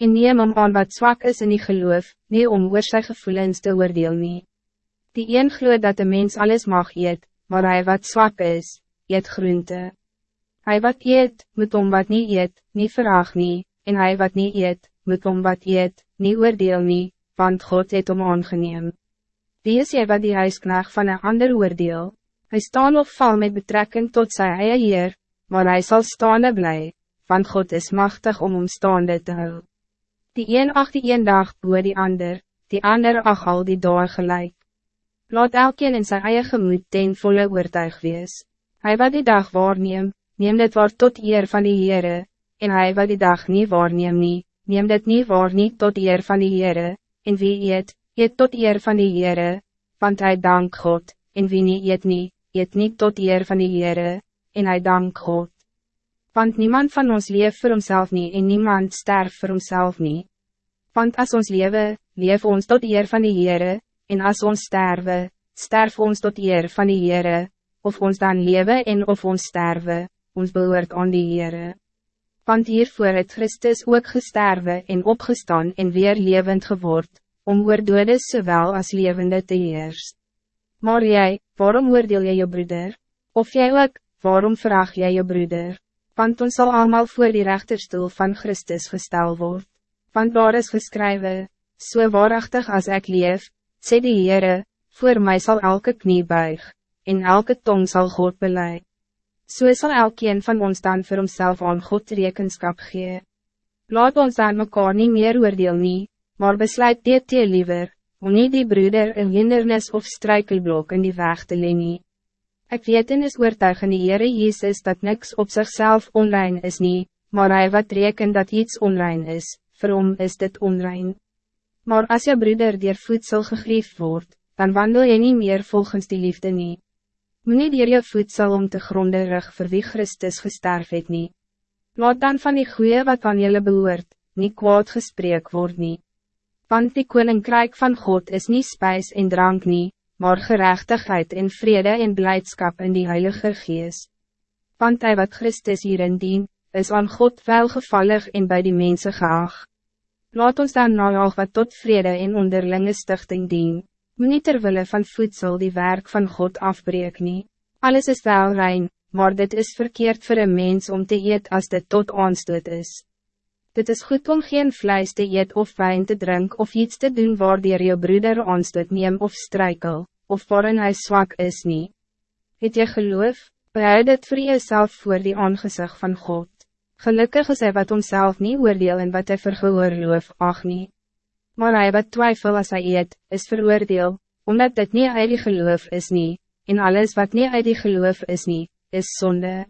En neem om aan wat zwak is in die geloof, nie om oor sy gevoelens te oordeel nie. Die een gloed dat de mens alles mag eet, maar hij wat zwak is, eet groente. Hij wat eet, moet om wat niet eet, niet vraag nie, en hij wat niet eet, moet om wat eet, niet oordeel nie, want God het om aangeneem. Wie is jy wat die huisknaag van een ander oordeel? Hij staan of val met betrekking tot sy eie Heer, maar hij zal staande blij, want God is machtig om om staande te hou. Die een acht die een dag boer die ander, die ander ach al die dag gelijk. Laat elkeen in zijn eie gemoed ten volle oortuig wees. Hij wat die dag waarneem, neem dit waar tot eer van die Heere, en hij wat die dag niet waarneem nie, neem dit niet waar nie tot eer van die Heere, en wie eet, eet tot eer van die Heere, want hij dank God, en wie niet eet nie, eet niet tot eer van die Heere, en hij dank God. Want niemand van ons leef voor homself nie, en niemand sterf voor homself nie. Want als ons lewe, leef ons tot eer van die Heere, en als ons sterwe, sterf ons tot eer van die Heere, of ons dan lewe en of ons sterwe, ons behoort aan die Heere. Want hiervoor het Christus ook gesterwe en opgestaan en weer levend geword, om oor doodes sowel as levende te heers. Maar jij, waarom oordeel jy jou broeder? Of jij ook, waarom vraag jij je broeder? Want ons zal allemaal voor die rechterstoel van Christus gestel worden. Want waar is geschreven, so waarachtig als ik leef, sê die Heere, voor mij zal elke knie buig, en elke tong zal God beleid. So sal elkeen van ons dan voor homself aan God rekenskap gee. Laat ons aan mekaar nie meer oordeel nie, maar besluit dit te liever, om nie die broeder een hindernis of struikelblok in die weg te leen nie. Ek weet en is oortuig in die Heere Jezus dat niks op zichzelf onrein is nie, maar hij wat reken dat iets onrein is, vir hom is dit onrein. Maar als je broeder dier voedsel gegriefd wordt, dan wandel je niet meer volgens die liefde nie. Moet nie dier je voedsel om te gronde rug vir wie Christus gesterf het nie. Laat dan van die goeie wat aan jullie behoort, niet kwaad gesprek word nie. Want die koninkrijk van God is niet spijs en drank nie, maar gerechtigheid en vrede en blijdschap in die Heilige Geest. Want hij wat Christus hierin dien, is aan God welgevallig en bij die mensen geag. Laat ons dan nou wat tot vrede en onderlinge stichting dien. Moet niet terwille van voedsel die werk van God afbreek nie. Alles is wel rein, maar dit is verkeerd voor een mens om te eet als dit tot aanstoot is. Dit is goed om geen vlees te eet of wijn te drinken of iets te doen waar die jou broeder aanstoot neem of strijkel, of waarin hij zwak is niet. Het je geloof, behoud het voor jezelf voor die aangezicht van God. Gelukkig is hij wat onszelf niet oordeel en wat hij vergeoorloof ach niet. Maar hij wat twijfel als hij eet, is veroordeel, omdat dit niet uit die geloof is niet, en alles wat niet uit die geloof is niet, is zonde.